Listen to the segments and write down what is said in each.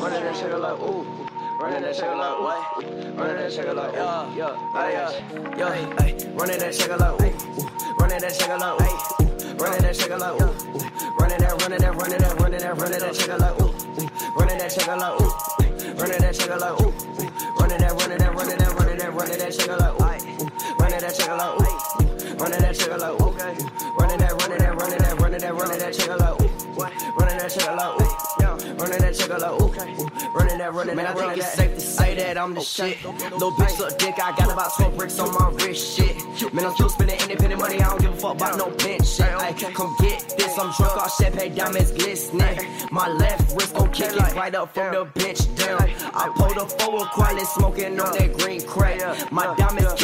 Running that shit like ooh. Running that shit like what? Running that shit yeah, yeah, yeah. Running that shit ooh. Running that shit like ooh. Running that. Running that, running that, running that, running that, running like ooh. Running that shit like ooh. Running that shit like ooh. Running that, running that, running that, running that, running that shit like ooh. Running that shit like ooh. Running that shit like ooh. Running that shit like ooh. Running that, running Man, I think it's that. safe to say that I'm the shit. Little bitch suck dick, I got about 12 bricks on my wrist shit. Man, I'm still spending independent money, I don't give a fuck about no bench shit. Ay, come get this, I'm drunk off champagne, diamonds glistening. My left wrist gon' kick it right up from the bench down. I pulled a forward quality, smoking on that green crack. My diamonds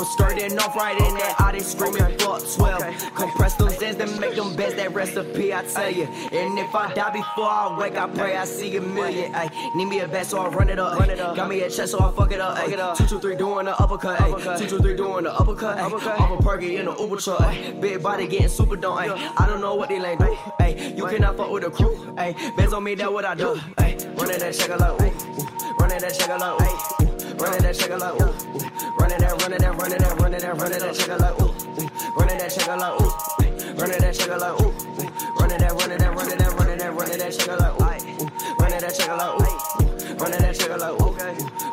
I'm starting off right in that Audi screaming fuck 12. Compress those ends and make them best, that recipe, I tell you. And if I die before I wake, I pray I see a million. Ay, need me a bet, so I run it up. Ay, got me a chest, so I fuck it up. Ay, two, two, three, doing the uppercut. Ay, two, two, three, doing the uppercut. Ay, off a perky in the Uber truck. Ay, big body getting super done. Ay, I don't know what they lane do. Ay, you cannot fuck with the crew. Ay, bands on me, that what I do. Ay, running that shake like ooh, ooh. running that shake like ooh, ooh. Running that shake like ooh, running that, running that, running that, running that, running that shake like ooh, running that shake like ooh, running that shake like ooh, running that, running that, running that, running that, running that shake like ooh, running that shake like ooh, running that shake like ooh,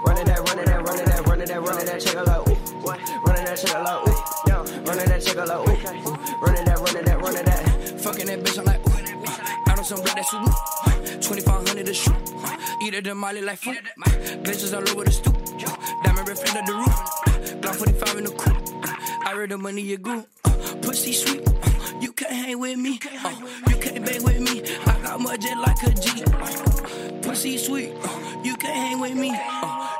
running that, running that, running that, running that, running that shake like ooh, running that shake like ooh, running that shake like ooh. running that, running that, running that. Fucking that bitch, I'm like, ooh. Out on some blood that super. 2500 to shoot. Eat it in Molly like food. Bitches all over the stoop. Diamond reflector the roof. Glock 45 in the coupe. I read the money you grew. Pussy sweet. You can't hang with me. You can't bang with me. I got mud just like a G. Pussy sweet. You can't hang with me.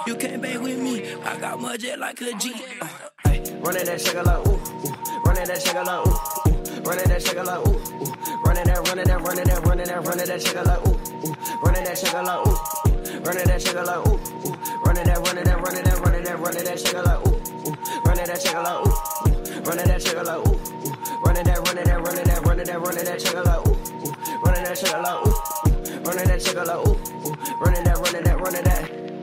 You can't bang with me. I got mud just like a G. Running that shake like ooh, running that shake like ooh. Running that shake like ooh, ooh. running that, running that, running that, running that, running that shake like ooh, ooh. running that shake like ooh, ooh. running that shake like ooh, ooh. running that, running that, running that, running that, running that shake like ooh, ooh. running that shake like ooh, ooh. running that shake like ooh, ooh. running that, running that, running that, running that, running that shake like ooh, ooh. running that shake like ooh, ooh. running that shake like ooh, ooh. running that, running that, running that.